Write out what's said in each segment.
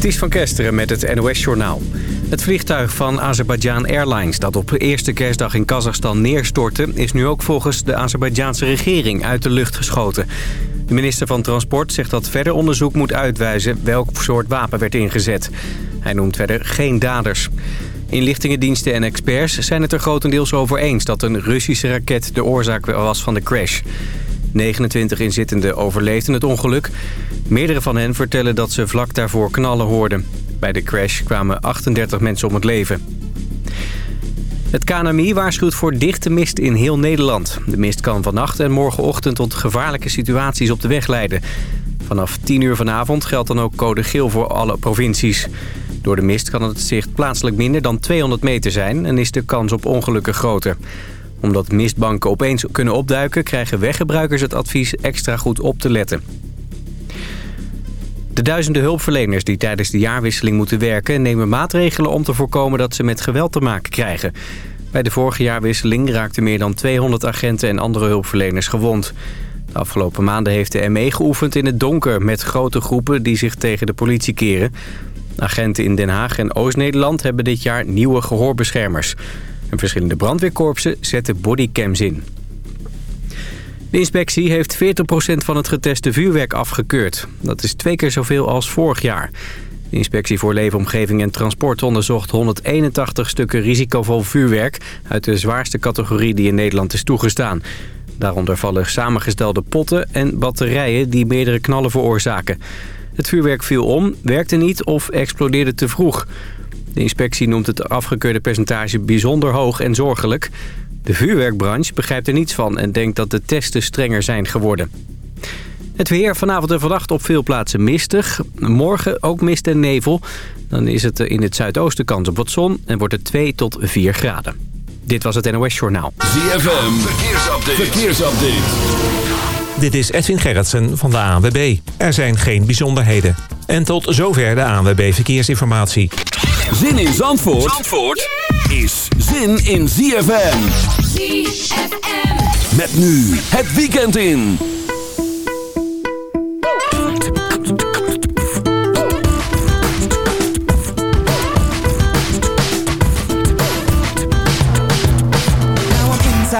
Ties van Kesteren met het NOS-journaal. Het vliegtuig van Azerbaijan Airlines dat op eerste kerstdag in Kazachstan neerstortte... is nu ook volgens de Azerbaijaanse regering uit de lucht geschoten. De minister van Transport zegt dat verder onderzoek moet uitwijzen... welk soort wapen werd ingezet. Hij noemt verder geen daders. Inlichtingendiensten en experts zijn het er grotendeels over eens... dat een Russische raket de oorzaak was van de crash. 29 inzittenden overleefden het ongeluk. Meerdere van hen vertellen dat ze vlak daarvoor knallen hoorden. Bij de crash kwamen 38 mensen om het leven. Het KNMI waarschuwt voor dichte mist in heel Nederland. De mist kan vannacht en morgenochtend tot gevaarlijke situaties op de weg leiden. Vanaf 10 uur vanavond geldt dan ook code geel voor alle provincies. Door de mist kan het zicht plaatselijk minder dan 200 meter zijn... en is de kans op ongelukken groter omdat mistbanken opeens kunnen opduiken... krijgen weggebruikers het advies extra goed op te letten. De duizenden hulpverleners die tijdens de jaarwisseling moeten werken... nemen maatregelen om te voorkomen dat ze met geweld te maken krijgen. Bij de vorige jaarwisseling raakten meer dan 200 agenten en andere hulpverleners gewond. De afgelopen maanden heeft de ME geoefend in het donker... met grote groepen die zich tegen de politie keren. Agenten in Den Haag en Oost-Nederland hebben dit jaar nieuwe gehoorbeschermers... En verschillende brandweerkorpsen zetten bodycams in. De inspectie heeft 40% van het geteste vuurwerk afgekeurd. Dat is twee keer zoveel als vorig jaar. De inspectie voor Leefomgeving en Transport onderzocht 181 stukken risicovol vuurwerk... uit de zwaarste categorie die in Nederland is toegestaan. Daaronder vallen samengestelde potten en batterijen die meerdere knallen veroorzaken. Het vuurwerk viel om, werkte niet of explodeerde te vroeg. De inspectie noemt het afgekeurde percentage bijzonder hoog en zorgelijk. De vuurwerkbranche begrijpt er niets van en denkt dat de testen strenger zijn geworden. Het weer vanavond en vannacht op veel plaatsen mistig. Morgen ook mist en nevel. Dan is het in het zuidoosten kans op wat zon en wordt het 2 tot 4 graden. Dit was het NOS Journaal. ZFM, verkeersupdate. verkeersupdate. Dit is Edwin Gerritsen van de ANWB. Er zijn geen bijzonderheden. En tot zover de ANWB Verkeersinformatie. Zin in Zandvoort, Zandvoort is zin in ZFM. ZFM. Met nu het weekend in.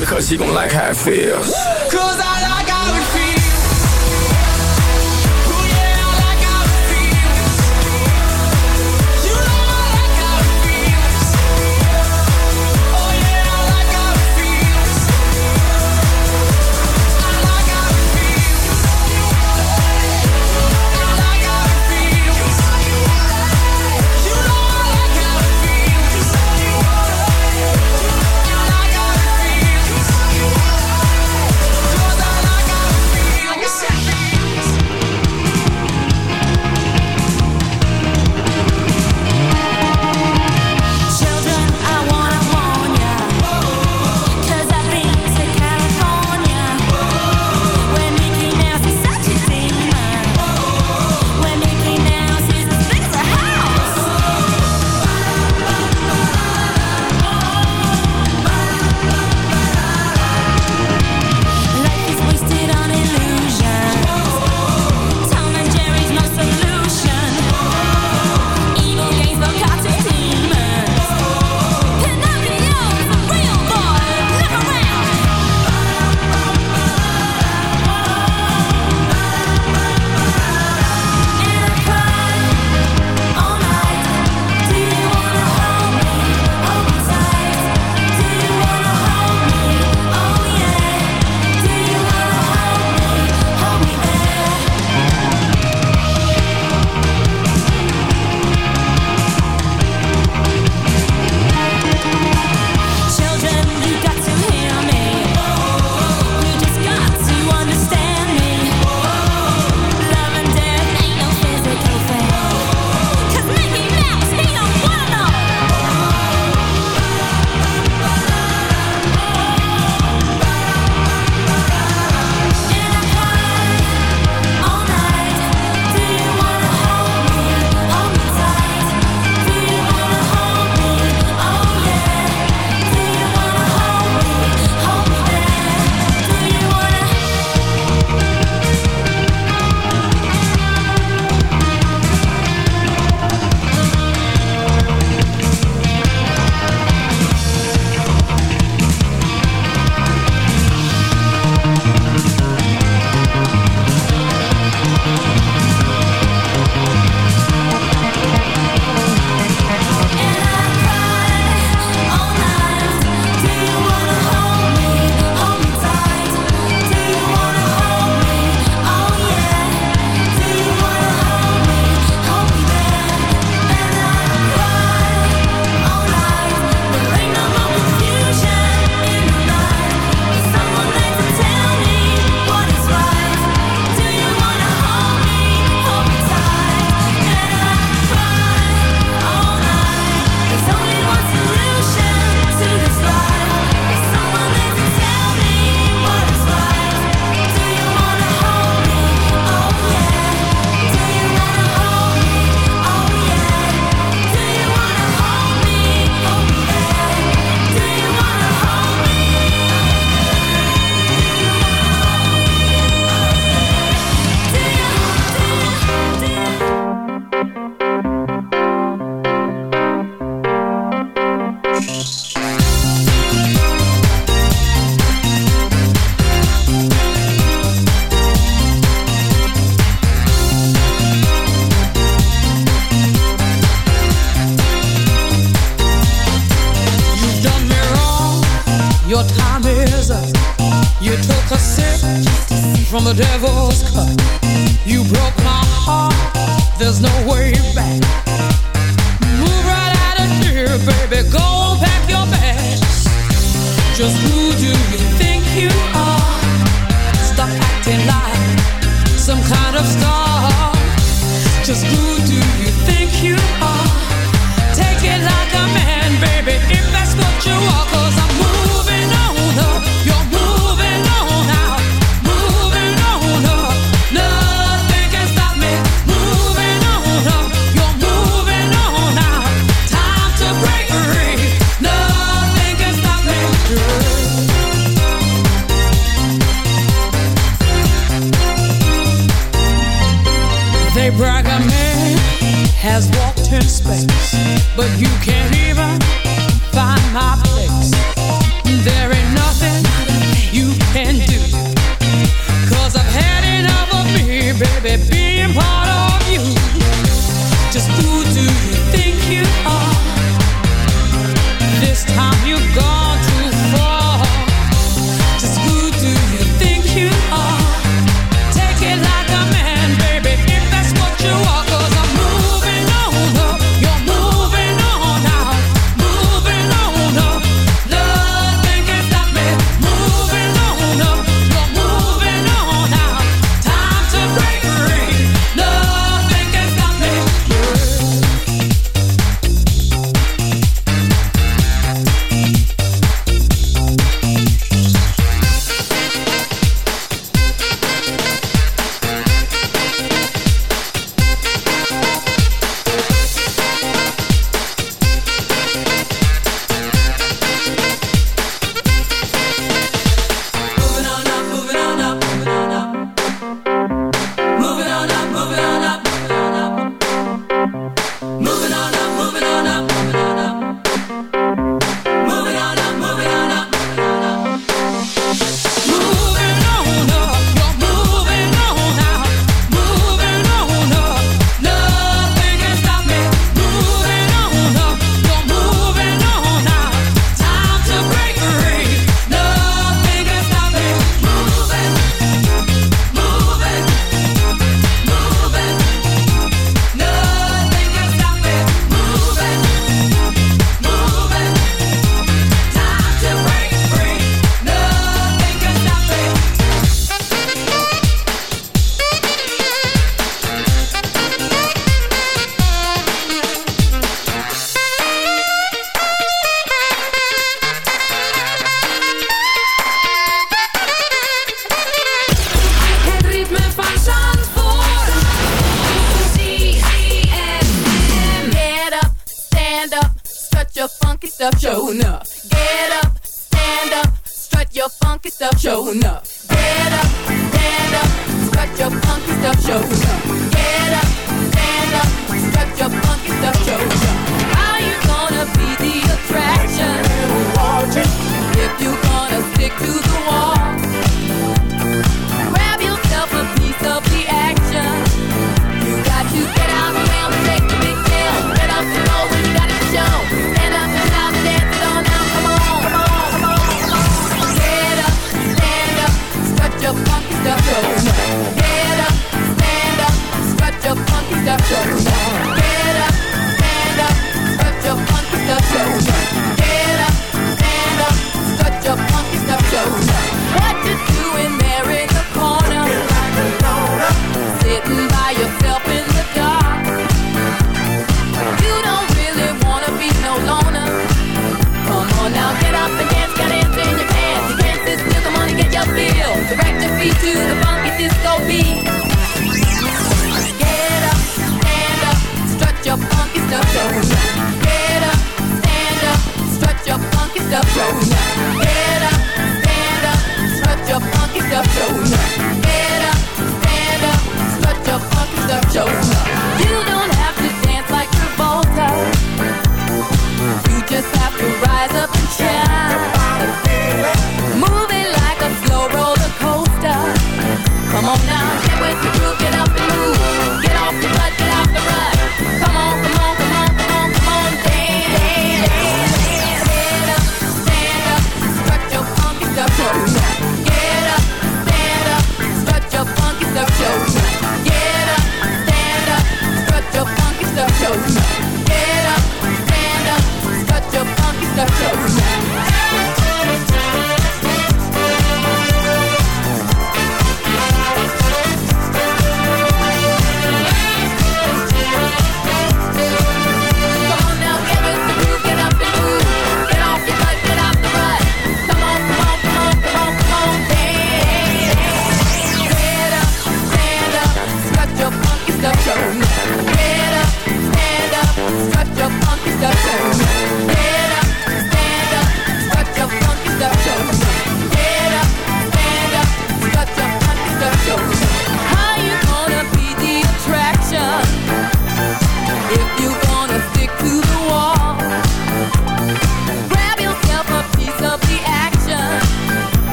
because she gon' like how it feels. Cause I like how it feels. from the devil's cut.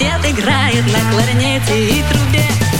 Сосед играет на кларнете и трубе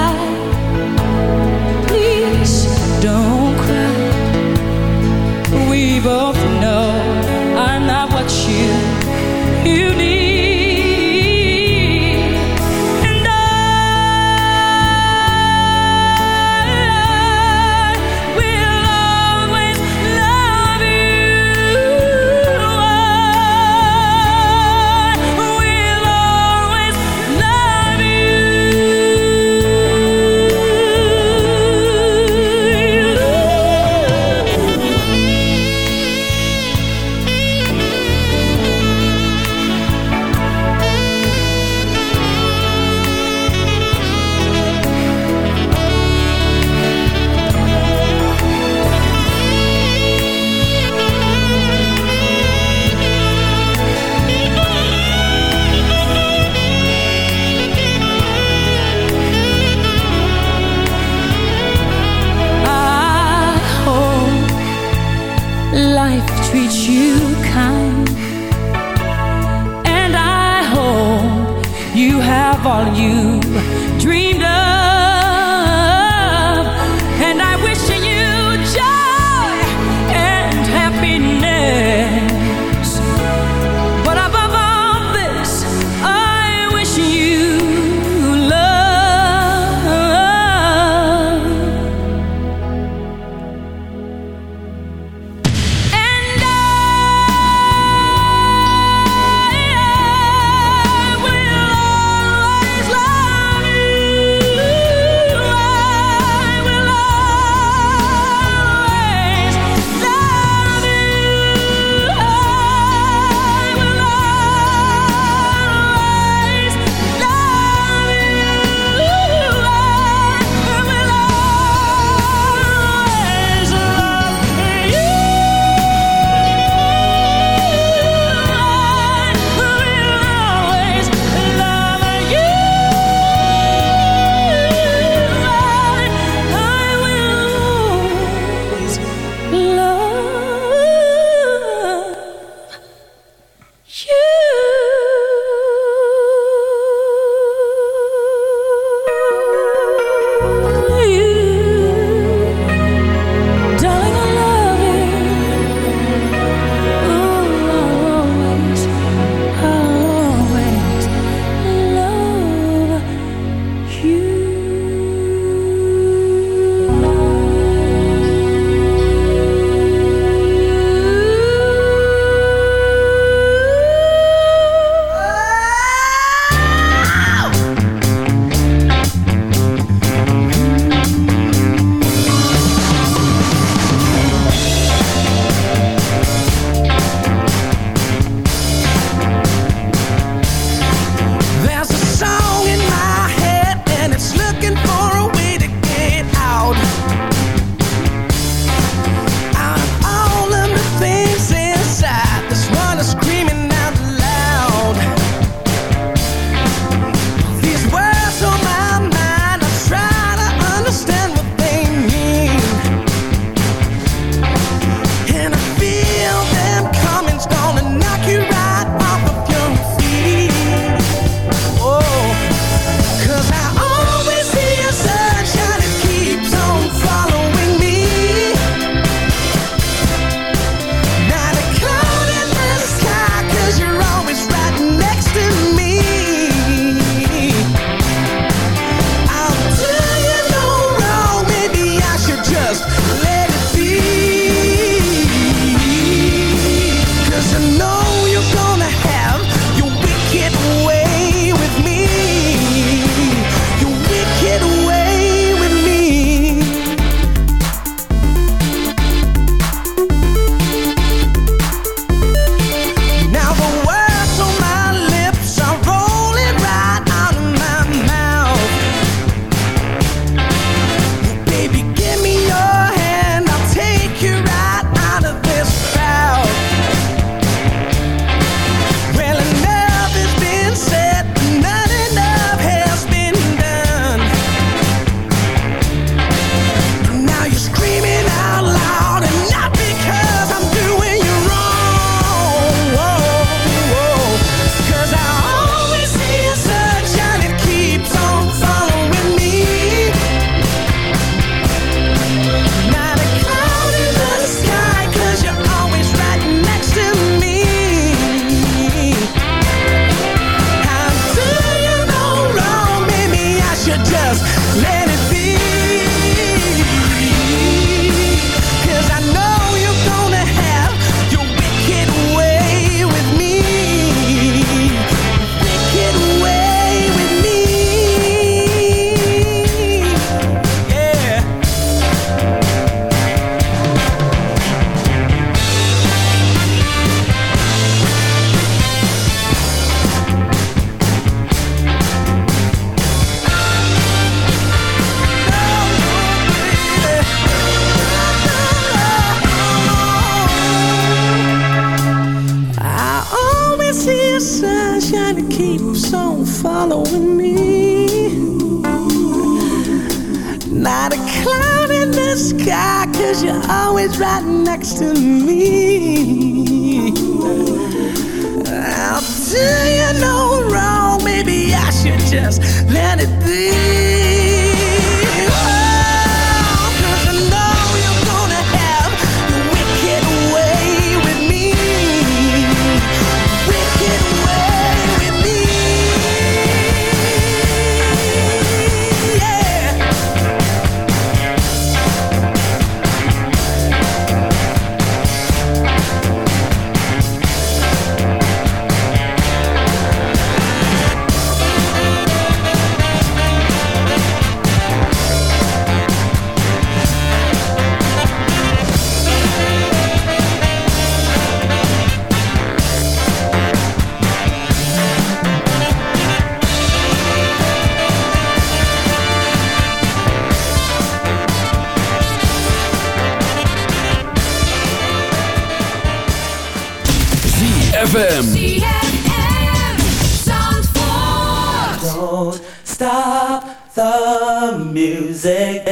Music.